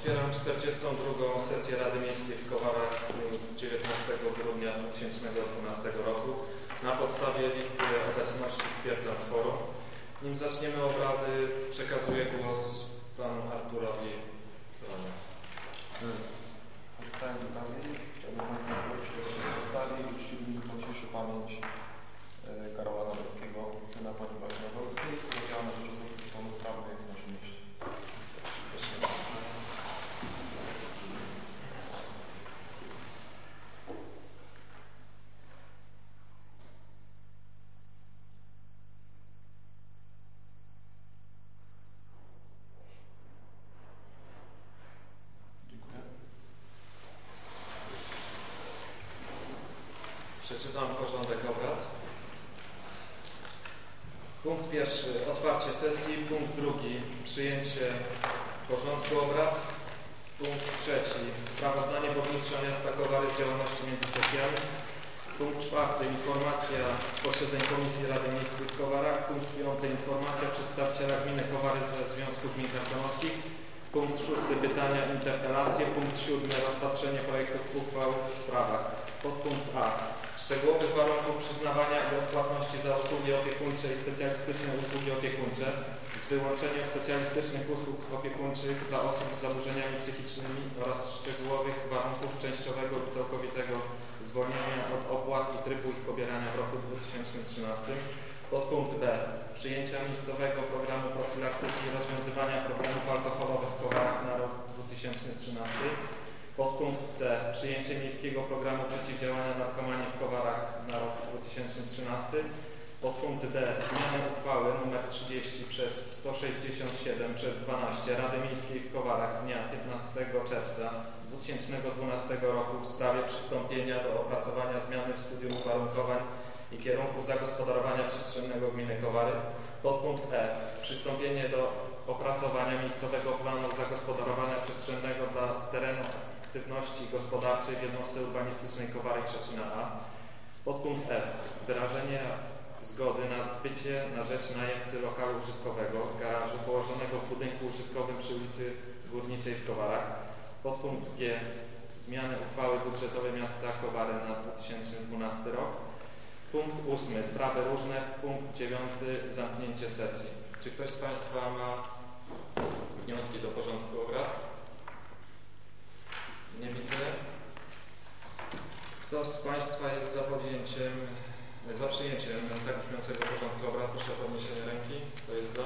Otwieram 42. sesję Rady Miejskiej w Kowarach w dniu 19 grudnia 2012 roku. Na podstawie listy obecności stwierdzam kworum. Nim zaczniemy obrady, przekazuję głos panu Arturowi Bronie. Korzystając z okazji, chciałbym Państwa prosić o przedstawienie i uczciwą minutą ciszy pamięć e, Karola Nowackiego, syna pani Marii Nowackiej, który działa na rzecz osób pełnosprawnych w naszym mieście. Proszę. Dziękuję. Przeczytam porządek obrad. Punkt pierwszy. Otwarcie sesji. Punkt drugi. Przyjęcie porządku obrad. Punkt trzeci. Sprawozdanie burmistrza miasta Kowary z działalności między sesjami. Punkt czwarty. Informacja z posiedzeń Komisji Rady Miejskiej w Kowarach. Punkt piąty. Informacja przedstawiciela gminy Kowary ze Związku Gmin Karkonoskich. Punkt szósty. Pytania, interpelacje. Punkt siódmy. Rozpatrzenie projektów uchwał w sprawach. Podpunkt A. Szczegółowych warunków przyznawania i odpłatności za usługi opiekuńcze i specjalistyczne usługi opiekuńcze z wyłączeniem specjalistycznych usług opiekuńczych dla osób z zaburzeniami psychicznymi oraz szczegółowych warunków częściowego lub całkowitego zwolnienia od opłat i trybu ich pobierania w roku 2013. Podpunkt B. Przyjęcia miejscowego programu profilaktyki i rozwiązywania problemów alkoholowych w Kowarach na rok 2013. C. Przyjęcie miejskiego programu przeciwdziałania narkomanii w Kowarach na rok 2013. Podpunkt D. Zmianę uchwały nr 30 przez 167 przez 12 Rady Miejskiej w Kowarach z dnia 15 czerwca 2012 roku w sprawie przystąpienia do opracowania zmiany w studium uwarunkowań i kierunków zagospodarowania przestrzennego gminy Kowary. Podpunkt E. Przystąpienie do opracowania miejscowego planu zagospodarowania przestrzennego dla terenu aktywności gospodarczej w jednostce urbanistycznej Kowary Krzecina A. Podpunkt F. Wyrażenie zgody na zbycie na rzecz najemcy lokalu użytkowego, garażu położonego w budynku użytkowym przy ulicy Górniczej w Kowarach. Podpunkt G. Zmiany uchwały budżetowej miasta Kowary na 2012 rok. Punkt 8. Sprawy różne. Punkt 9. Zamknięcie sesji. Czy ktoś z Państwa ma wnioski do porządku obrad? Nie widzę. Kto z Państwa jest za podjęciem, za przyjęciem tak brzmiącego porządku obrad? Proszę o podniesienie ręki. Kto jest za?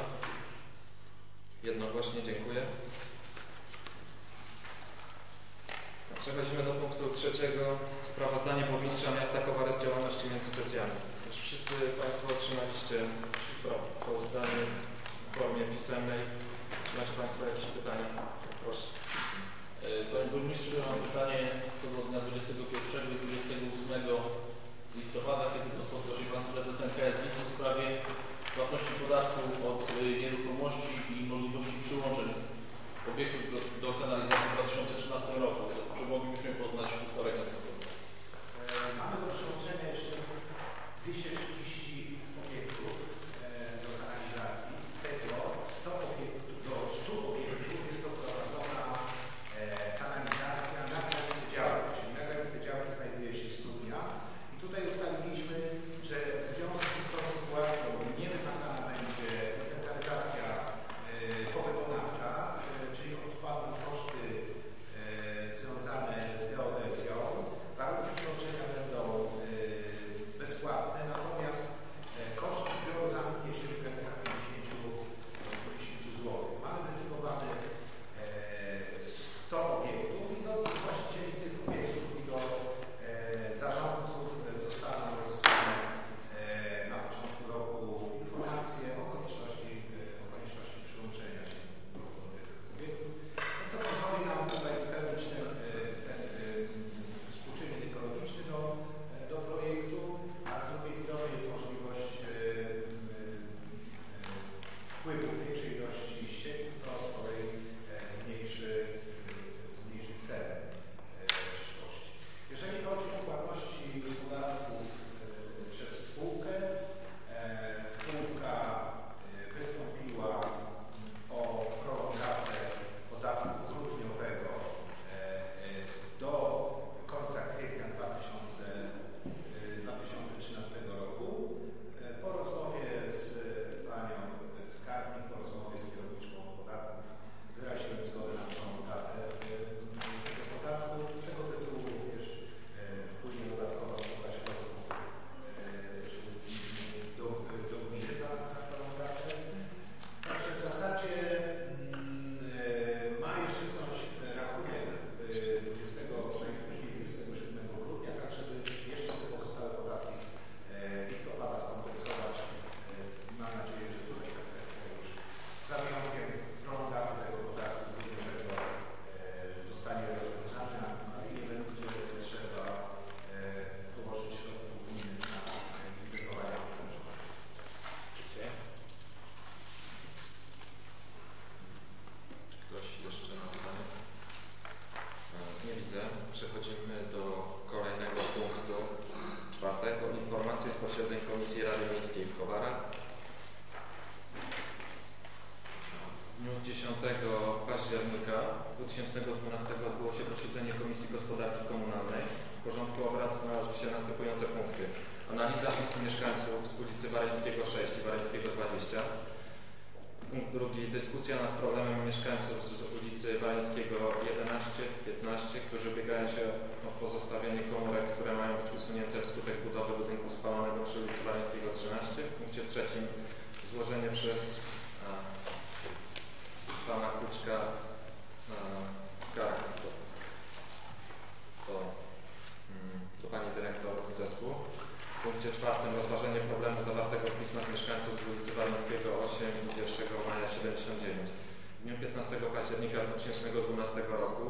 Jednogłośnie dziękuję. Przechodzimy do punktu trzeciego. Sprawozdanie burmistrza miasta Kowary z działalności między sesjami. Już wszyscy Państwo otrzymaliście sprawozdanie w formie pisemnej. Czy macie Państwo jakieś pytania? Proszę. E, Panie Burmistrzu, mam pytanie co do dnia 21 i 28 listopada, kiedy spotkał się Pan z prezesem KSW w sprawie płatności podatku od nieruchomości 11-15, którzy ubiegają się o pozostawienie komórek, które mają być usunięte wskutek budowy budynku spalonego przy ulicy Wareńskiego 13. W punkcie trzecim złożenie przez a, pana Kuczka skarg do, do, mm, do pani dyrektor zespół. W punkcie czwartym rozważenie problemu zawartego w pismach mieszkańców z ulicy Waryńskiego 8 i 1 maja 79. W dniu 15 października 2012 roku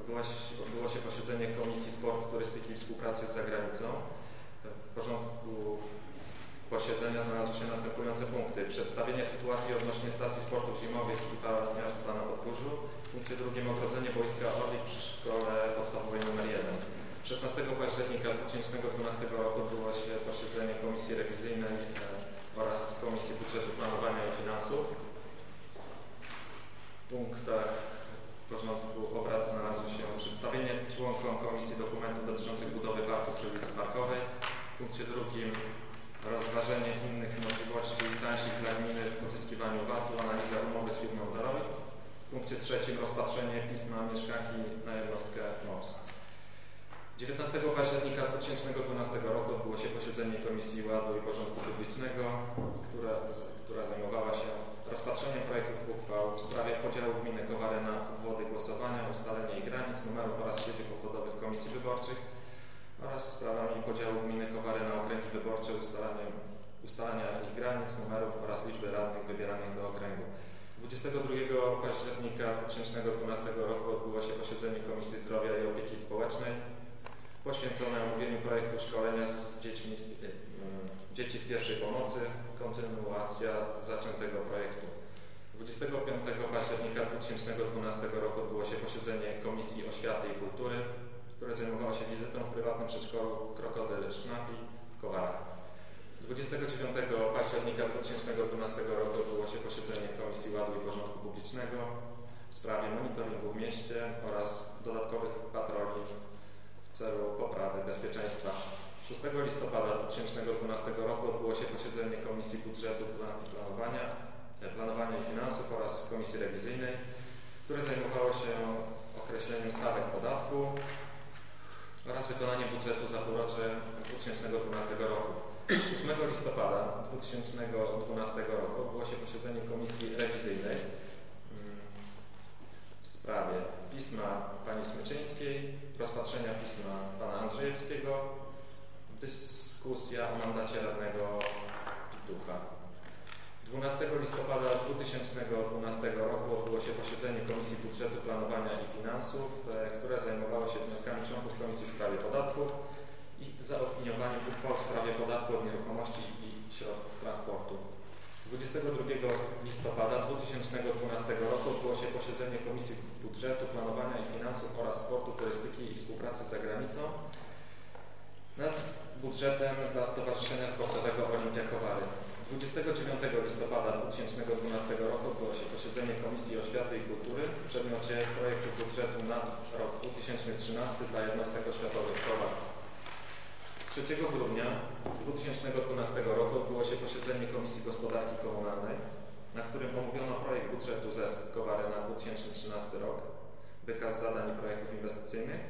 odbyło się, odbyło się posiedzenie Komisji Sportu, Turystyki i Współpracy z zagranicą. W porządku posiedzenia znalazły się następujące punkty. Przedstawienie sytuacji odnośnie stacji sportów zimowych i parniarstwa na Podgórzu. W punkcie drugim ogrodzenie boiska Orlik przy szkole podstawowej nr 1. 16 października 2012 roku odbyło się posiedzenie Komisji Rewizyjnej e, oraz Komisji Budżetu Planowania i Finansów. W punktach porządku obrad znalazły się przedstawienie członkom Komisji dokumentu dotyczących budowy parku przy ulicy Parkowej. W punkcie drugim rozważenie innych możliwości tańszych dla gminy w pozyskiwaniu VAT-u, analiza umowy z firmą Darowi. W punkcie trzecim rozpatrzenie pisma mieszkanki na jednostkę MOPS. 19 października 2012 roku odbyło się posiedzenie Komisji Ładu i Porządku Publicznego, która, która zajmowała się w sprawie podziału gminy Kowary na obwody głosowania, ustalenia ich granic, numerów oraz siedzib obwodowych komisji wyborczych oraz sprawami podziału gminy Kowary na okręgi wyborcze, ustalania, ustalania ich granic, numerów oraz liczby radnych wybieranych do okręgu. 22 października 2012 roku odbyło się posiedzenie Komisji Zdrowia i Opieki Społecznej poświęcone omówieniu projektu szkolenia z dziećmi, y, dzieci z pierwszej pomocy, kontynuacja zaczętego projektu. 25 października 2012 roku odbyło się posiedzenie Komisji Oświaty i Kultury, które zajmowało się wizytą w prywatnym przedszkolu Krokodyl Sznapi w Kowarach. 29 października 2012 roku odbyło się posiedzenie Komisji Ładu i Porządku Publicznego w sprawie monitoringu w mieście oraz dodatkowych patroli w celu poprawy bezpieczeństwa. 6 listopada 2012 roku odbyło się posiedzenie Komisji Budżetu Planowania, e, Planowania i Finansów oraz Komisji Rewizyjnej, które zajmowało się określeniem stawek podatku oraz wykonaniem budżetu za półrocze 2012 roku. 8 listopada 2012 roku odbyło się posiedzenie Komisji Rewizyjnej w sprawie pisma pani Smyczyńskiej, rozpatrzenia pisma pana Andrzejewskiego, dyskusja o mandacie radnego Pitucha. 12 listopada 2012 roku odbyło się posiedzenie Komisji Budżetu Planowania i Finansów, e, które zajmowało się wnioskami członków Komisji w sprawie podatków i zaopiniowaniem uchwał w sprawie podatku od nieruchomości i środków transportu. 22 listopada 2012 roku odbyło się posiedzenie Komisji Budżetu, Planowania i Finansów oraz Sportu, Turystyki i Współpracy z zagranicą nad budżetem dla Stowarzyszenia Sportowego Olimpia Kowary. 29 listopada 2012 roku odbyło się posiedzenie Komisji Oświaty i Kultury w przedmiocie projektu budżetu na rok 2013 dla jednostek oświatowych Kowar. 3 grudnia 2012 roku odbyło się posiedzenie Komisji Gospodarki Komunalnej, na którym omówiono projekt budżetu ZES Kowary na 2013 rok, wykaz zadań i projektów inwestycyjnych,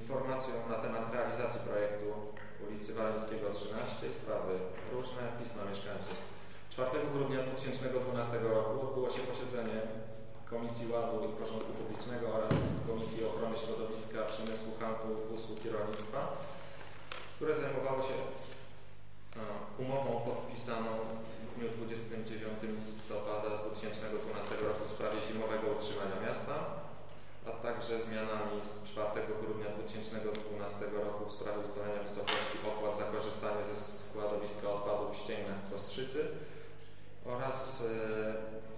informacją na temat realizacji projektu ulicy Waleńskiego 13, sprawy różne, pisma mieszkańców. 4 grudnia 2012 roku odbyło się posiedzenie Komisji Ładu i Porządku Publicznego oraz Komisji Ochrony Środowiska, Przemysłu, Handlu, Usług i Rolnictwa które zajmowało się e, umową podpisaną w dniu 29 listopada 2012 roku w sprawie zimowego utrzymania miasta, a także zmianami z 4 grudnia 2012 roku w sprawie ustalenia wysokości opłat za korzystanie ze składowiska odpadów w Ścięgnach Kostrzycy oraz e,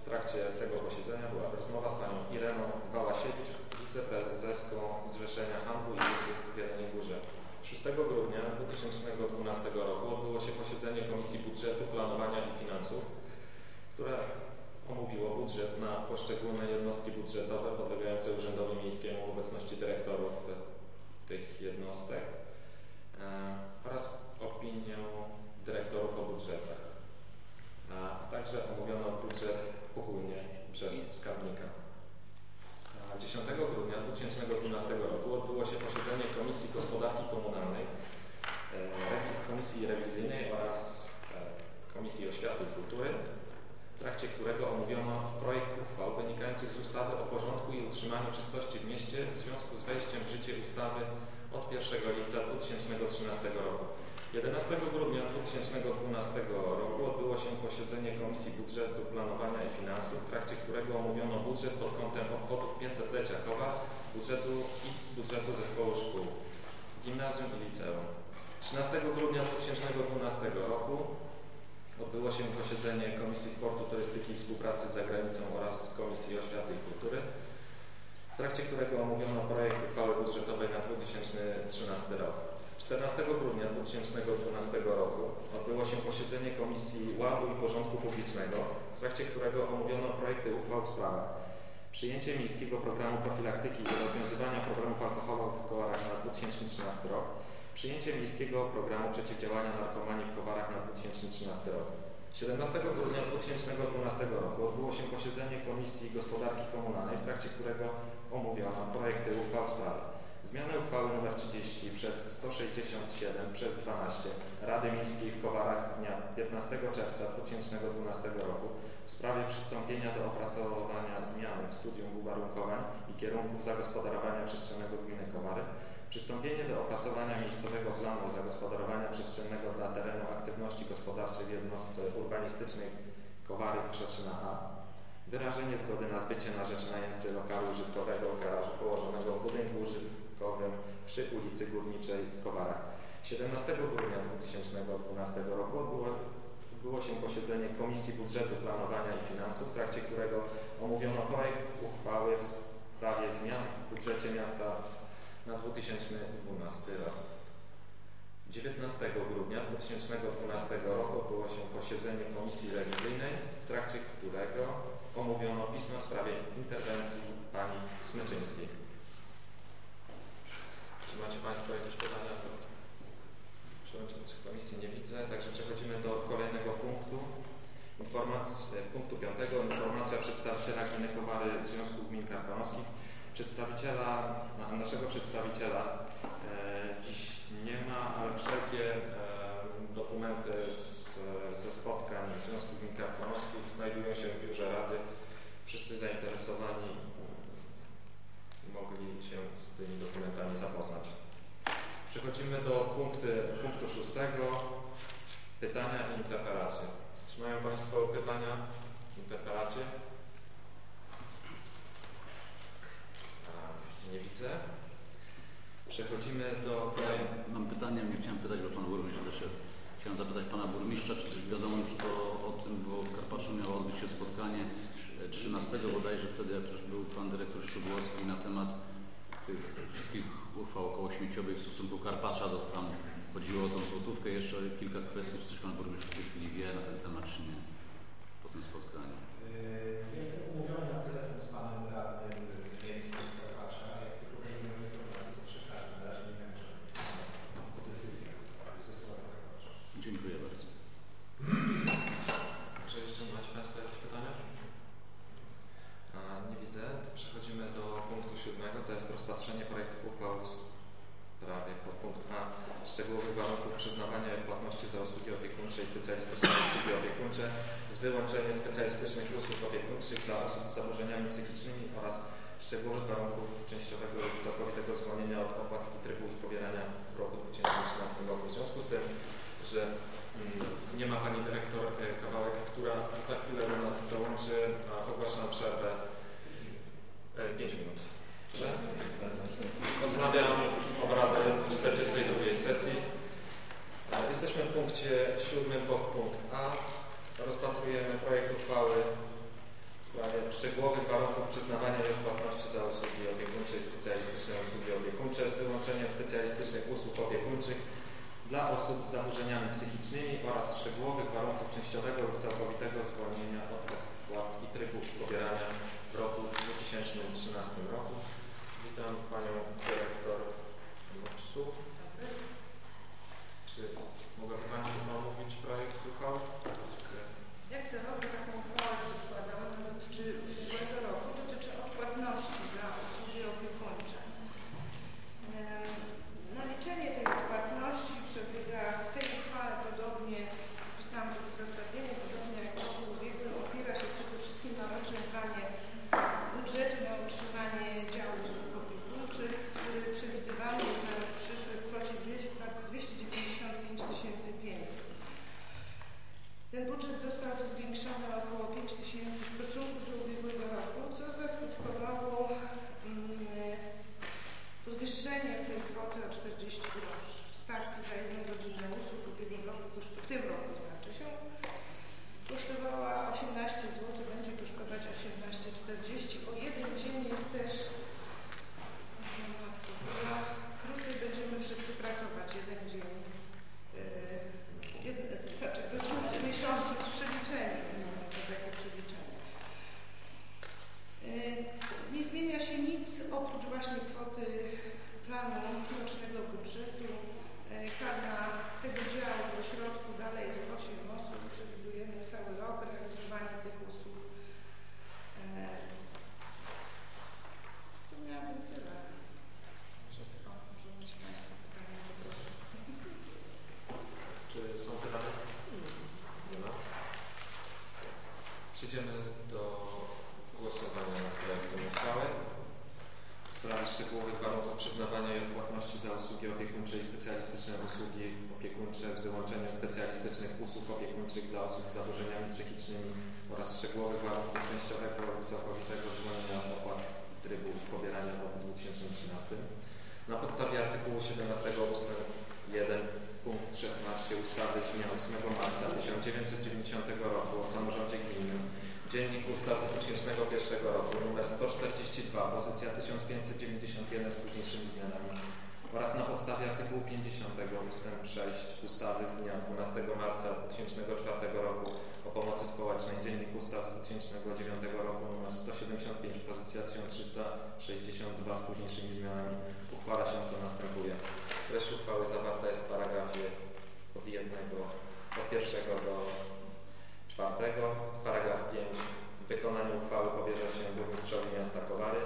w trakcie tego posiedzenia była rozmowa z panią Ireną Wałasiewicz, wiceprezeską Zrzeszenia Handlu i Usług w Jeleniej Górze. 6 grudnia 2012 roku odbyło się posiedzenie Komisji Budżetu, Planowania i Finansów, które omówiło budżet na poszczególne jednostki budżetowe podlegające Urzędowi Miejskiemu w obecności dyrektorów tych jednostek e, oraz opinię dyrektorów o budżetach. A także omówiono budżet ogólnie przez skarbnika. A 10 grudnia 2012 roku odbyło się posiedzenie Komisji Gospodarki Komunalnej, e, Komisji Rewizyjnej oraz e, Komisji Oświaty i Kultury, trakcie którego omówiono projekt uchwał wynikających z ustawy o porządku i utrzymaniu czystości w mieście w związku z wejściem w życie ustawy od 1 lipca 2013 roku. 11 grudnia 2012 roku odbyło się posiedzenie Komisji Budżetu, Planowania i Finansów, w trakcie którego omówiono budżet pod kątem obchodów 500-lecia Kowa, budżetu i budżetu zespołu szkół, gimnazjum i liceum. 13 grudnia 2012 roku odbyło się posiedzenie Komisji Sportu, Turystyki i Współpracy z zagranicą oraz Komisji Oświaty i Kultury, w trakcie którego omówiono projekt uchwały budżetowej na 2013 rok. 14 grudnia 2012 roku odbyło się posiedzenie Komisji Ładu i Porządku Publicznego, w trakcie którego omówiono projekty uchwał w sprawach przyjęcie Miejskiego Programu Profilaktyki i rozwiązywania problemów alkoholowych w Kowarach na 2013 rok, przyjęcie Miejskiego Programu Przeciwdziałania Narkomanii w Kowarach na 2013 rok. 17 grudnia 2012 roku odbyło się posiedzenie Komisji Gospodarki Komunalnej, w trakcie którego omówiono projekty uchwał w sprawie Zmiany uchwały nr 30 przez 167 przez 12 Rady Miejskiej w Kowarach z dnia 15 czerwca 2012 roku w sprawie przystąpienia do opracowania zmiany w studium uwarunkowań i kierunków zagospodarowania przestrzennego gminy Kowary, przystąpienie do opracowania miejscowego planu zagospodarowania przestrzennego dla terenu aktywności gospodarczej w jednostce urbanistycznej Kowary Krzeczyna A, wyrażenie zgody na zbycie na rzecz najemcy lokalu użytkowego garażu położonego w budynku użytkowym przy ulicy Górniczej w Kowarach. 17 grudnia 2012 roku odbyło, odbyło się posiedzenie Komisji Budżetu, Planowania i Finansów, w trakcie którego omówiono projekt uchwały w sprawie zmian w budżecie miasta na 2012 rok. 19 grudnia 2012 roku odbyło się posiedzenie Komisji Rewizyjnej, w trakcie którego omówiono pismo w sprawie interwencji pani Smyczyńskiej. Czy macie Państwo jakieś pytania do przewodniczących komisji? Nie widzę, także przechodzimy do kolejnego punktu. Informacja, punktu piątego. Informacja przedstawiciela Gminy Kowary Związku Gmin Karkonoskich. Przedstawiciela, naszego przedstawiciela e, dziś nie ma, ale wszelkie e, dokumenty z, ze spotkań Związku Gmin Karkonoskich znajdują się w biurze Rady. Wszyscy zainteresowani mogli się z tymi dokumentami zapoznać. Przechodzimy do punkty, punktu szóstego. Pytania i interpelacje. Czy mają Państwo pytania, interpelacje? A, Nie widzę. Przechodzimy do kolejnego. Mam pytanie, nie chciałem pytać, bo Pan Burmistrz wyszedł. Chciałem zapytać Pana Burmistrza, czy coś wiadomo już o, o tym, bo w Karpaczu miało odbyć się spotkanie 13 bodajże wtedy, jak już był Pan Dyrektor Szczudłowski na temat tych wszystkich uchwał około śmieciowych w stosunku Karpacza, to tam chodziło o tą złotówkę, jeszcze kilka kwestii, czy coś Pan Burmistrz w tej chwili wie na ten temat, czy nie, po tym spotkaniu. Yy, Jestem umówiony na telefon z panem radnym Więckim z Karpacza. Jak tylko będę miał informację, to przekażę. Na razie nie wiem, czy o decyzję ze strony Karpacza. Dziękuję bardzo. Czy jeszcze macie Państwo jakieś pytania? A, nie widzę. Przechodzimy do punktu siódmego. To jest rozpatrzenie projektów uchwał w sprawie podpunkt A szczegółowych warunków przyznawania i płatności za usługi opiekuńcze i specjalistyczne usługi opiekuńcze z wyłączeniem specjalistycznych usług opiekuńczych dla osób z zaburzeniami psychicznymi oraz szczegółowych warunków częściowego lub całkowitego zwolnienia od opłat i trybu ich pobierania w roku 2013 roku. W związku z tym, że mm, nie ma Pani Dyrektor e, Kawałek, która za chwilę do nas dołączy, ogłaszam przerwę 5 minut. Dobrze? Wznawiam obrady 42 sesji. E, Jesteśmy w punkcie siódmym, podpunkt A rozpatrujemy projekt uchwały w sprawie szczegółowych warunków przyznawania nieodpłatności za usługi opiekuńcze i specjalistyczne usługi opiekuńcze z wyłączeniem specjalistycznych usług opiekuńczych dla osób z zaburzeniami psychicznymi oraz szczegółowych warunków częściowego lub całkowitego zwolnienia od opłat i trybu pobierania w roku 2013 roku. Witam Panią Dyrektor Mopsu. Czy głosowania nad projektem uchwały. W sprawie szczegółowych warunków przyznawania i odpłatności za usługi opiekuńcze i specjalistyczne usługi opiekuńcze z wyłączeniem specjalistycznych usług opiekuńczych dla osób z zaburzeniami psychicznymi oraz szczegółowych warunków częściowego lub całkowitego zwolnienia od opłat trybu pobierania w roku 2013. Na podstawie artykułu 17 ust. 1 punkt 16 ustawy z dnia 8 marca 1990 roku o samorządzie gminnym. Dziennik Ustaw z 2001 roku nr 142 pozycja 1591 z późniejszymi zmianami oraz na podstawie artykułu 50 ust. 6 ustawy z dnia 12 marca 2004 roku o pomocy społecznej Dziennik Ustaw z 2009 roku nr 175 pozycja 1362 z późniejszymi zmianami uchwala się co następuje. Treść uchwały zawarta jest w paragrafie od jednego, od pierwszego do czwartego. Paragraf 5. Wykonanie uchwały powierza się burmistrzowi miasta Kowary.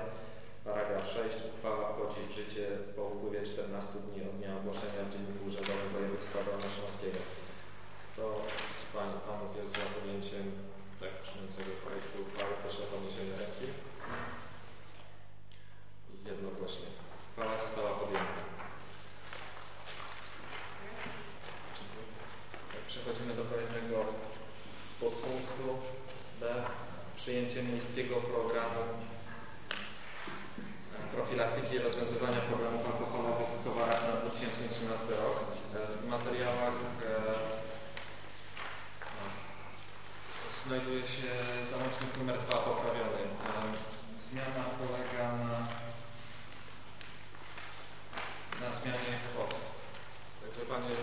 Paragraf 6. Uchwała wchodzi w życie po upływie 14 dni od dnia ogłoszenia w Dzienniku Urzędowym Województwa Dolnośląskiego. Kto z Pań Panów jest za podjęciem tak brzmiącego projektu uchwały? Proszę o podniesienie ręki. Jednogłośnie. Uchwała została podjęta. Tak, Przechodzimy do kolejnego podpunktu B. Przyjęcie miejskiego programu profilaktyki i rozwiązywania problemów alkoholowych w Kowarach na 2013 rok. W materiałach e, no, znajduje się załącznik numer 2 poprawiony. E, Zmiana polega na, na zmianie kwot. Także Panie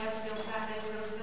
Dios, Dios grande, Dios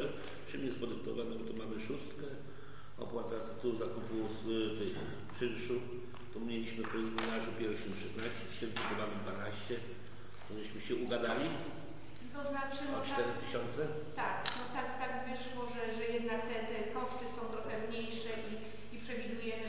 które silnie spodyktowano, no bo to mamy szóstkę, opłata z tytułu zakupu y, z tej czynszu, to mieliśmy w preliminarzu pierwszym 16 tysięcy, to mamy 12, to żeśmy się ugadali. To znaczy, no o 4 tak- tysiące? Tak, no tak, tak wyszło, że, że jednak te, te koszty są trochę mniejsze i, i przewidujemy,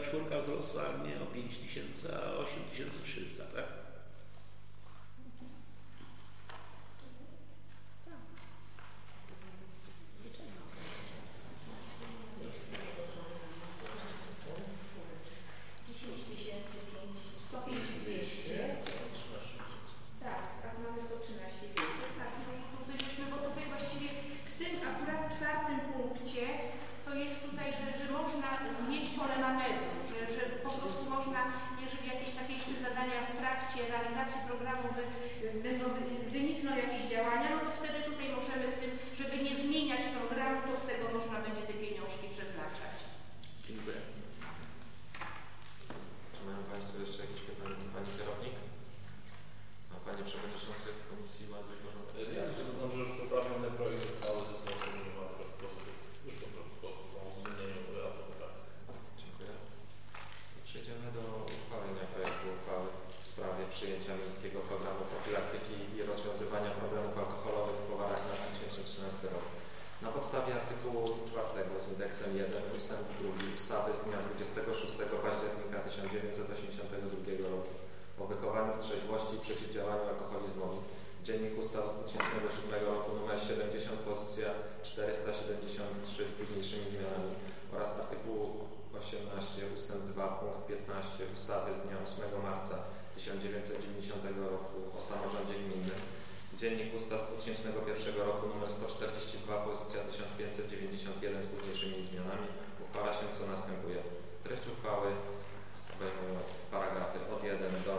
czwórka wzrosła nie o 5 tysięcy, a 8 tysięcy 300. przyjęcia miejskiego programu profilaktyki i rozwiązywania problemów alkoholowych w powarach na 2013 roku. Na podstawie artykułu 4 z indeksem 1 ust. 2 ustawy z dnia 26 października 1982 roku o wychowaniu w trzeźwości i przeciwdziałaniu alkoholizmowi Dziennik Ustaw z 2007 roku nr 70 pozycja 473 z późniejszymi zmianami oraz artykułu 18 ust. 2 punkt 15 ustawy z dnia 8 marca 1990 roku o samorządzie gminnym. Dziennik ustaw 2001 roku nr 142, pozycja 1591 z późniejszymi zmianami uchwala się co następuje. Treść uchwały obejmuje paragrafy od 1 do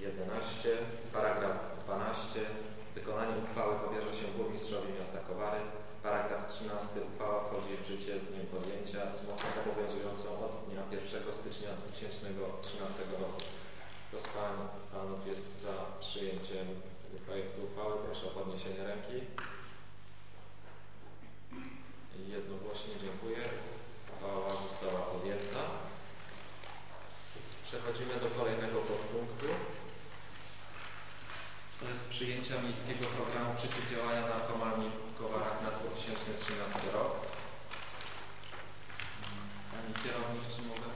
11, paragraf 12. Wykonanie uchwały powierza się burmistrzowi miasta Kowary. Paragraf 13. Uchwała wchodzi w życie z dniem podjęcia z mocą obowiązującą od dnia 1 stycznia 2013 roku. Kto z Pań Panów jest za przyjęciem projektu uchwały? Proszę o podniesienie ręki. Jednogłośnie dziękuję. Uchwała została podjęta. Przechodzimy do kolejnego podpunktu. To jest przyjęcia Miejskiego Programu Przeciwdziałania Narkomanii Kowarach na 2013 rok. Pani kierownik, czy mogę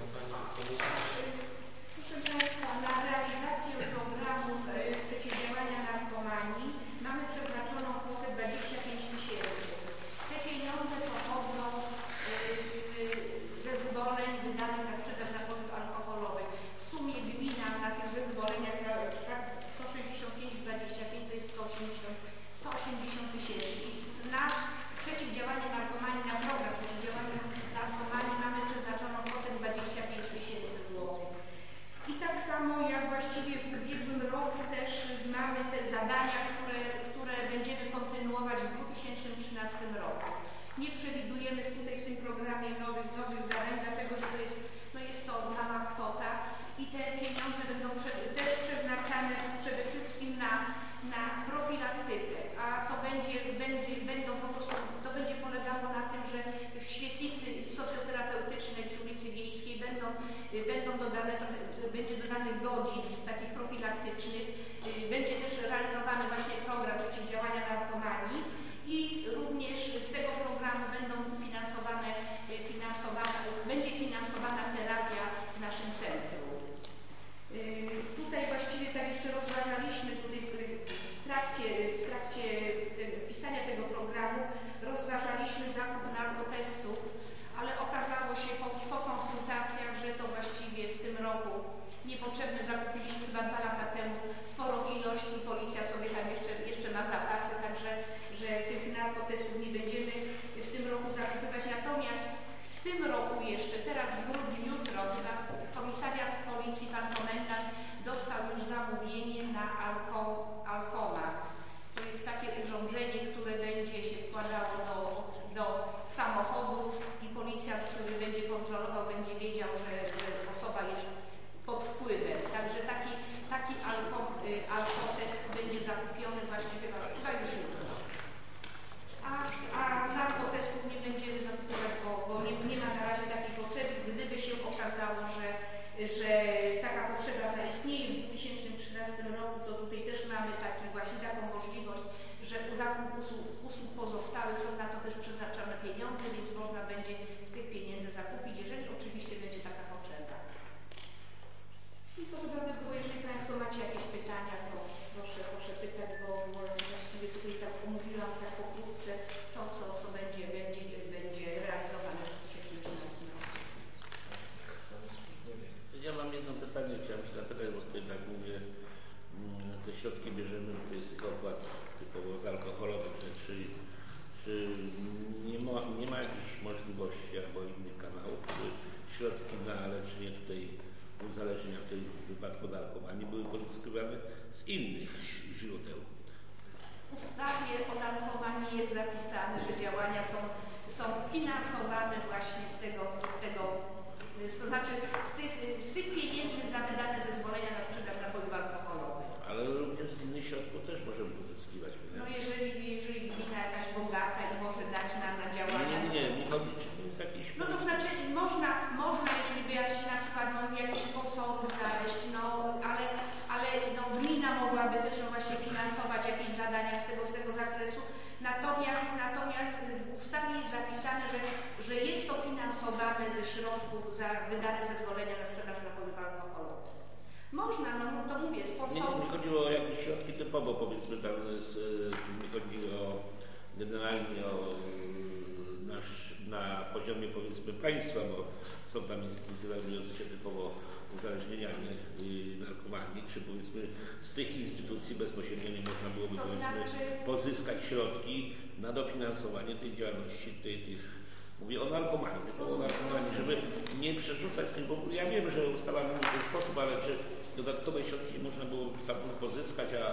pozyskać środki na dofinansowanie tej działalności, tej, tych Mówię o narkomanii, tylko o narkomanii, żeby nie przerzucać tym, bo ja wiem, że ustalamy w ten sposób, ale czy dodatkowe środki można było samemu pozyskać, a,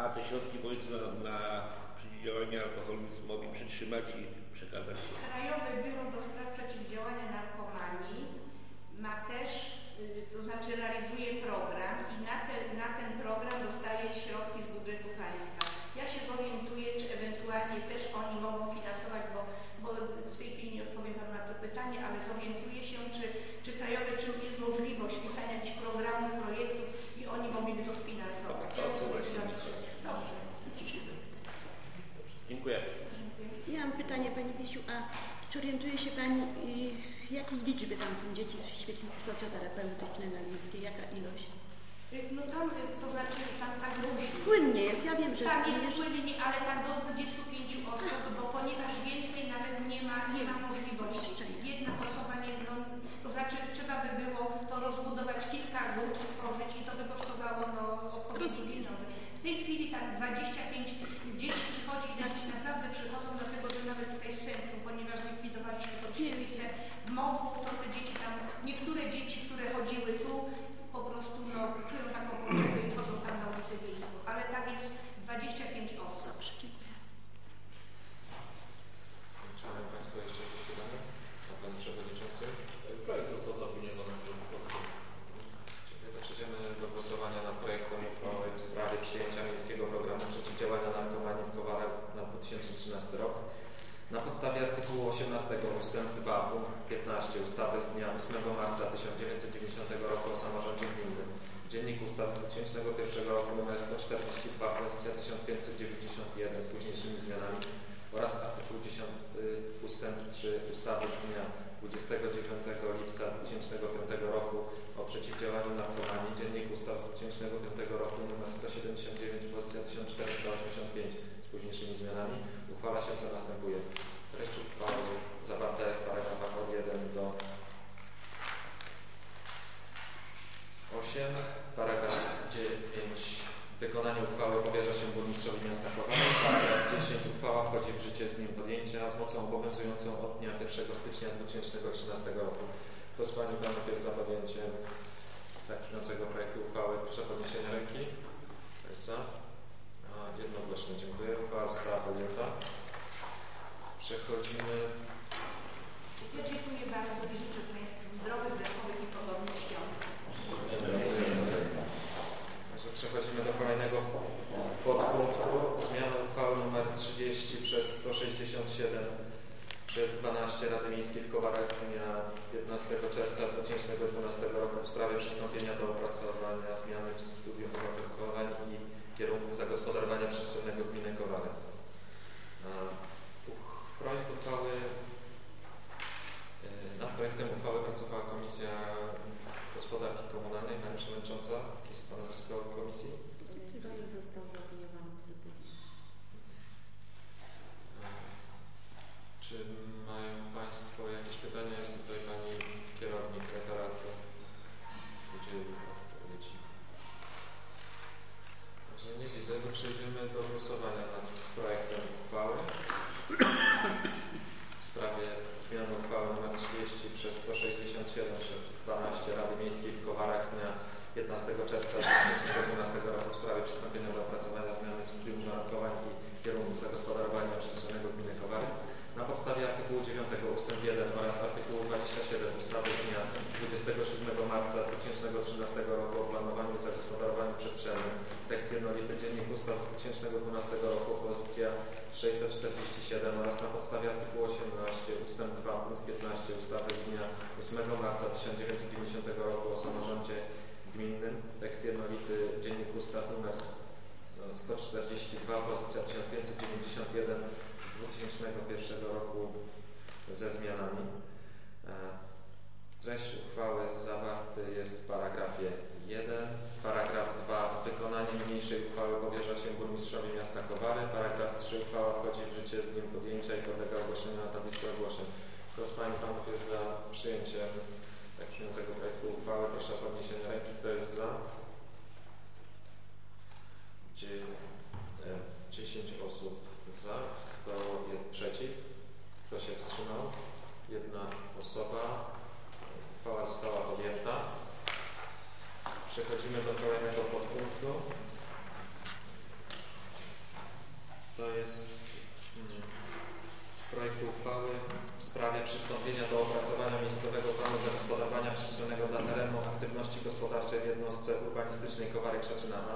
a te środki powiedzmy na, na przeciwdziałanie alkoholizmowi przytrzymać i przekazać się. Krajowe Biuro 29 lipca 2005 roku. Obowiązującą od dnia 1 stycznia 2013 roku. Kto z Pani Panów jest za podjęciem tak brzmiącego projektu uchwały? Proszę o podniesienie ręki. Kto jest za? Jednogłośnie dziękuję. Uchwała została podjęta. Przechodzimy Ja dziękuję bardzo i życzę Państwu zdrowych, wesołych i pogodnych świąt. Także przechodzimy do kolejnego podpunktu. Zmiana uchwały nr 30 przez 167 przez 12 Rady Miejskiej w Kowarach z dnia 15 czerwca 2012 roku w sprawie przystąpienia do opracowania zmiany w studium uwarunkowań i kierunków zagospodarowania przestrzennego gminy Kowary. A, uch- Projekt uchwały y, nad projektem uchwały pracowała Komisja Gospodarki Komunalnej. Pani Przewodnicząca, jakieś stanowisko Komisji? Projekt został zaopiniowany pozytywnie. Czy mają Państwo jakieś pytania? Jest tutaj Pani kierownik referatu. Udzieli odpowiedzi. Także nie widzę, to przejdziemy do głosowania nad projektem uchwały w sprawie zmiany uchwały nr 30 przez 167 przez 12 Rady Miejskiej w Kowarach z dnia 15 czerwca 2012 roku w sprawie przystąpienia do opracowania zmiany w studium uwarunkowań i kierunków zagospodarowania przestrzennego gminy Kowary na podstawie artykułu 9 ust. 1 oraz artykułu 27 ustawy z dnia 27 marca 2013 roku o planowaniu i zagospodarowaniu przestrzennym. Tekst jednolity Dziennik Ustaw 2012 roku pozycja 647 oraz na podstawie artykułu 18 ust. 2 punkt 15 ustawy z dnia 8 marca 1990 roku o samorządzie gminnym. Tekst jednolity Dziennik Ustaw numer no, 142 pozycja 1591 z 2001 roku ze zmianami. E, Treść uchwały zawarty jest w paragrafie 1. Paragraf 2. Wykonanie niniejszej uchwały powierza się burmistrzowi miasta Kowary. Paragraf 3. Uchwała wchodzi w życie z dniem podjęcia i podlega ogłoszeniu na tablicy ogłoszeń. Kto z Pań i Panów jest za przyjęciem tak brzmiącego projektu uchwały? Proszę o podniesienie ręki. Kto jest za? Dzie- e, 10 osób za. Kto jest przeciw? Kto się wstrzymał? Jedna osoba. Uchwała została podjęta. Przechodzimy do kolejnego podpunktu. To jest mm, projekt uchwały w sprawie przystąpienia do opracowania miejscowego planu zagospodarowania przestrzennego dla terenu aktywności gospodarczej w jednostce urbanistycznej Kowary Krzaczynana.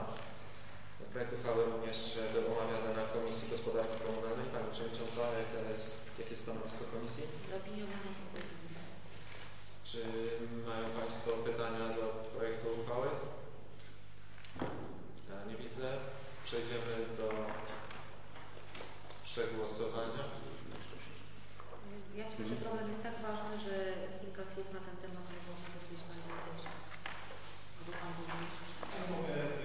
Projekt uchwały również był omawiany na Komisji Gospodarki Komunalnej. Pani Przewodnicząca, jakie jest, jakie jest stanowisko Komisji? Zaopiniowany pozytywnie. Czy mają Państwo pytania do projektu uchwały? Ja nie widzę. Przejdziemy do przegłosowania. Ja myślę, że problem jest tak ważny, że kilka słów na ten temat nie można powiedzieć Panie Prezesie. Albo Pan Burmistrz. Mogę, e, mogę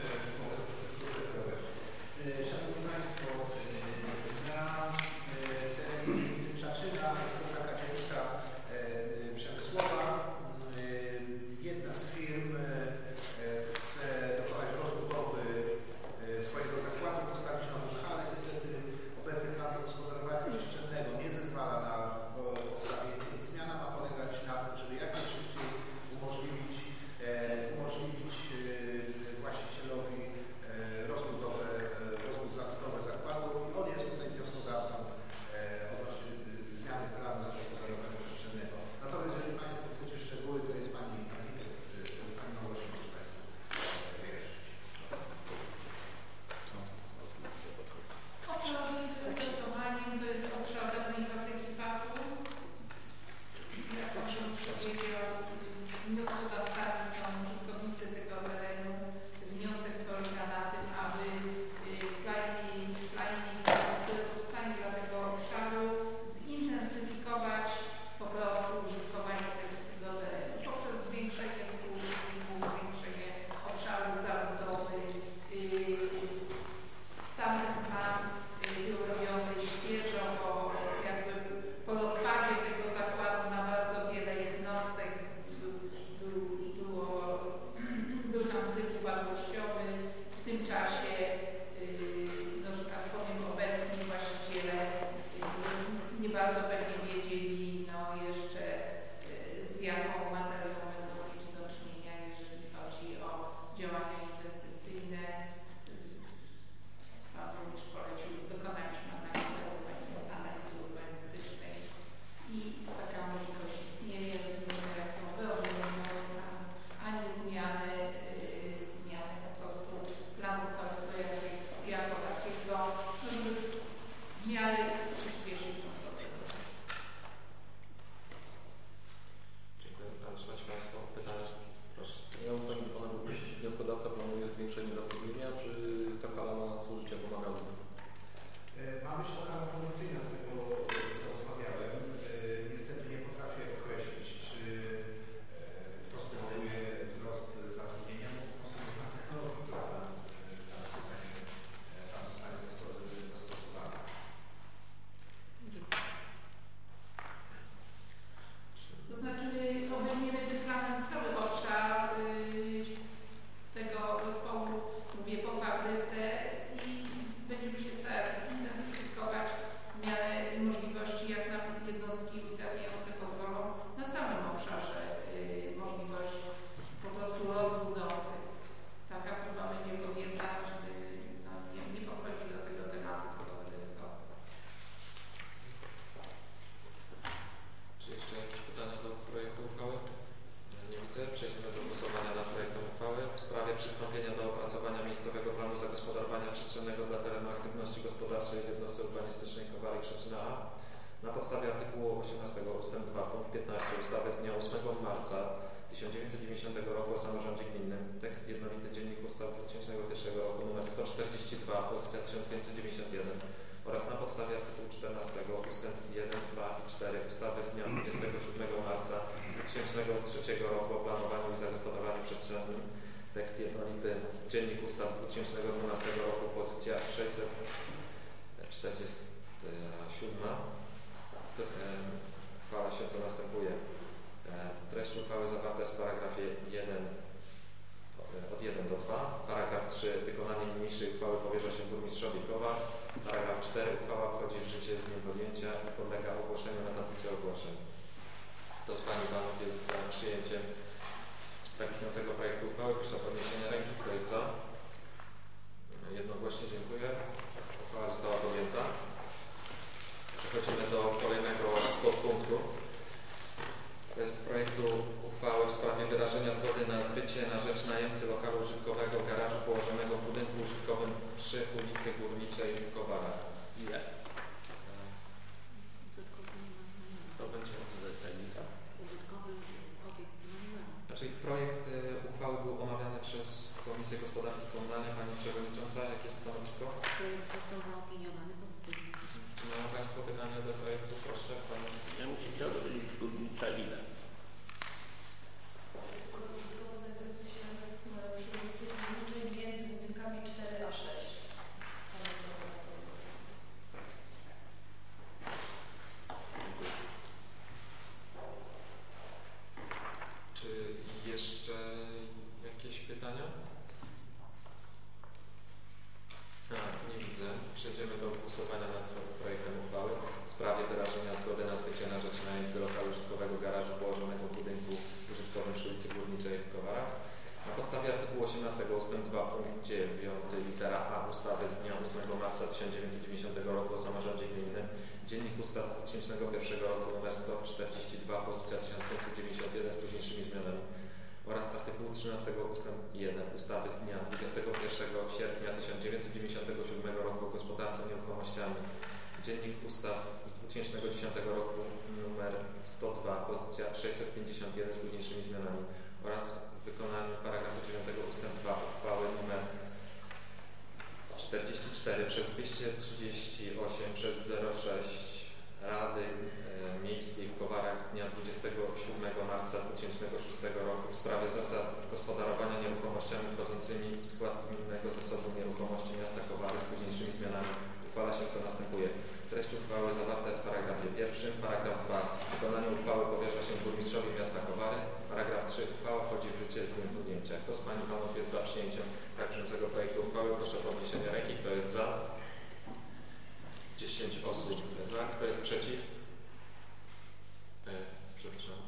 podpunktu. To jest projektu uchwały w sprawie wyrażenia zgody na zbycie na rzecz najemcy lokalu użytkowego garażu położonego w budynku użytkowym przy ulicy Górniczej w Kowarach. Ile? To będzie. Ze stajnika? Użytkowy obiekt nie ma numeru. Znaczy projekt y, uchwały był omawiany przez Komisję Gospodarki Komunalnej. Pani Przewodnicząca, jakie jest stanowisko? Projekt został zaopiniowany mają Państwo pytania do projektu? Proszę Pani. Ja bym chciał dowiedzieć górnicza ile. Użytkowo znajdujący się przy ulicy Górniczej między budynkami 4 a 6. Czy jeszcze jakieś pytania? A, nie widzę. Przejdziemy do głosowania nad projektem uchwały w sprawie wyrażenia zgody na zbycie na rzecz najemcy lokalu użytkowego garażu położonego w budynku użytkowym przy ulicy Górniczej w Kowarach. Na podstawie artykułu 18 ust. 2 punkt 9 litera A ustawy z dnia 8 marca 1990 roku o samorządzie gminnym Dziennik Ustaw 2001 roku nr 142 pozycja 1591 z późniejszymi zmianami oraz artykułu 13 ust. 1 ustawy z dnia 21 sierpnia 1997 roku o gospodarce nieruchomościami Dziennik Ustaw z 2010 roku nr 102 pozycja 651 z późniejszymi zmianami oraz wykonaniu paragrafu 9 ust. 2 uchwały nr 44 przez 238 przez 06 Rady Miejskiej w Kowarach z dnia 27 marca 2006 roku w sprawie zasad gospodarowania nieruchomościami wchodzącymi w skład Gminnego Zasobu Nieruchomości Miasta Kowary z późniejszymi zmianami uchwala się co następuje. Treść uchwały zawarta jest w paragrafie pierwszym. Paragraf 2. Wykonanie uchwały powierza się burmistrzowi miasta Kowary. Paragraf 3. Uchwała wchodzi w życie z dniem podjęcia. Kto z Pani i Panów jest za przyjęciem tak brzmiącego projektu uchwały? Proszę o podniesienie ręki. Kto jest za? 10 osób za. Kto jest przeciw? E, przepraszam.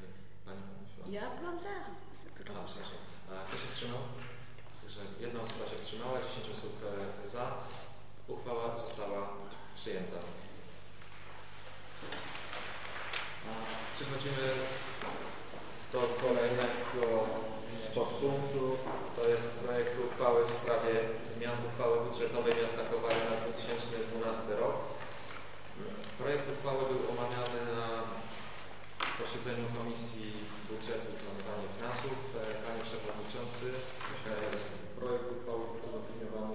E, Pani Panasiła? Ja byłam za. A, przepraszam. A kto się wstrzymał? Także jedna osoba się wstrzymała, 10 osób e, za. Uchwała została przyjęta. Przechodzimy do kolejnego podpunktu. To jest projekt uchwały w sprawie zmian uchwały budżetowej miasta Kowary na 2012 rok. Projekt uchwały był omawiany na posiedzeniu Komisji Budżetu i Planowania Finansów. E, Panie Przewodniczący, jest Projekt uchwały został zaopiniowany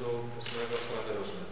do 8. sprawiedliwości.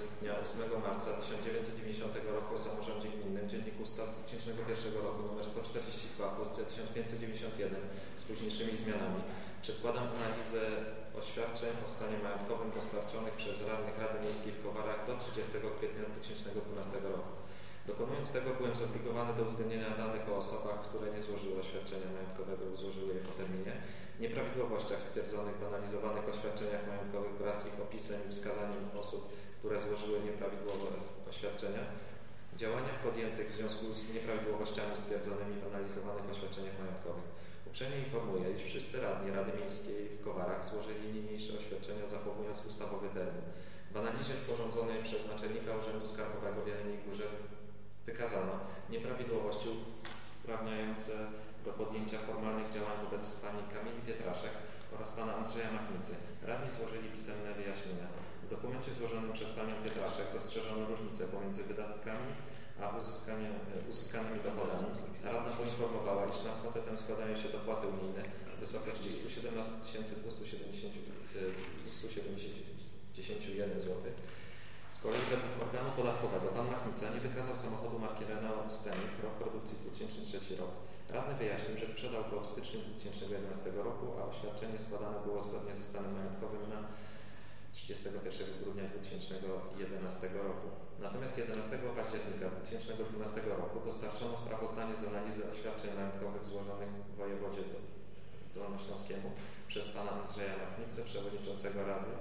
z dnia 8 marca 1990 roku o samorządzie gminnym, dzienniku ustaw z 2001 roku nr 142, pozycja 1591 z późniejszymi zmianami. Przedkładam analizę oświadczeń o stanie majątkowym dostarczonych przez radnych Rady Miejskiej w Kowarach do 30 kwietnia 2012 roku. Dokonując tego byłem zobligowany do uwzględnienia danych o osobach, które nie złożyły oświadczenia majątkowego lub złożyły je po terminie, nieprawidłowościach stwierdzonych w analizowanych oświadczeniach majątkowych wraz z ich opisem i wskazaniem osób które złożyły nieprawidłowe oświadczenia, działaniach podjętych w związku z nieprawidłowościami stwierdzonymi w analizowanych oświadczeniach majątkowych. Uprzejmie informuję, iż wszyscy radni Rady Miejskiej w Kowarach złożyli niniejsze oświadczenia zachowując ustawowy termin. W analizie sporządzonej przez naczelnika Urzędu Skarbowego w Jeleniej Górze wykazano nieprawidłowości uprawniające do podjęcia formalnych działań wobec pani Kamili Pietraszek oraz pana Andrzeja Machnicy. Radni złożyli pisemne wyjaśnienia. W dokumencie złożonym przez panią Pietraszek dostrzeżono różnicę pomiędzy wydatkami a uzyskanymi dochodami. Radna poinformowała, iż na kwotę tę składają się dopłaty unijne w wysokości 117 271 zł. Z kolei według organu podatkowego pan Machnica nie wykazał samochodu marki Renault Scenic, rok produkcji 2003 rok. Radny wyjaśnił, że sprzedał go w styczniu 2011 roku, a oświadczenie składane było zgodnie ze stanem majątkowym na 31 grudnia 2011 roku. Natomiast 11 października 2012 roku dostarczono sprawozdanie z analizy oświadczeń majątkowych złożonych w wojewodzie dolnośląskiemu przez pana Andrzeja Machnicę, przewodniczącego Rady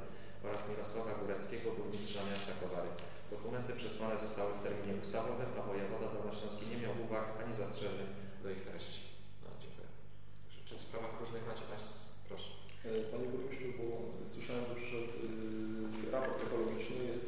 oraz Mirosława Góreckiego, burmistrza miasta Kowary. Dokumenty przesłane zostały w terminie ustawowym, a wojewoda dolnośląski nie miał uwag ani zastrzeżeń do ich treści. No, dziękuję. Czy w sprawach różnych macie Państwo? E, Panie Burmistrzu, bo słyszałem, że przyszedł y, raport ekologiczny, jest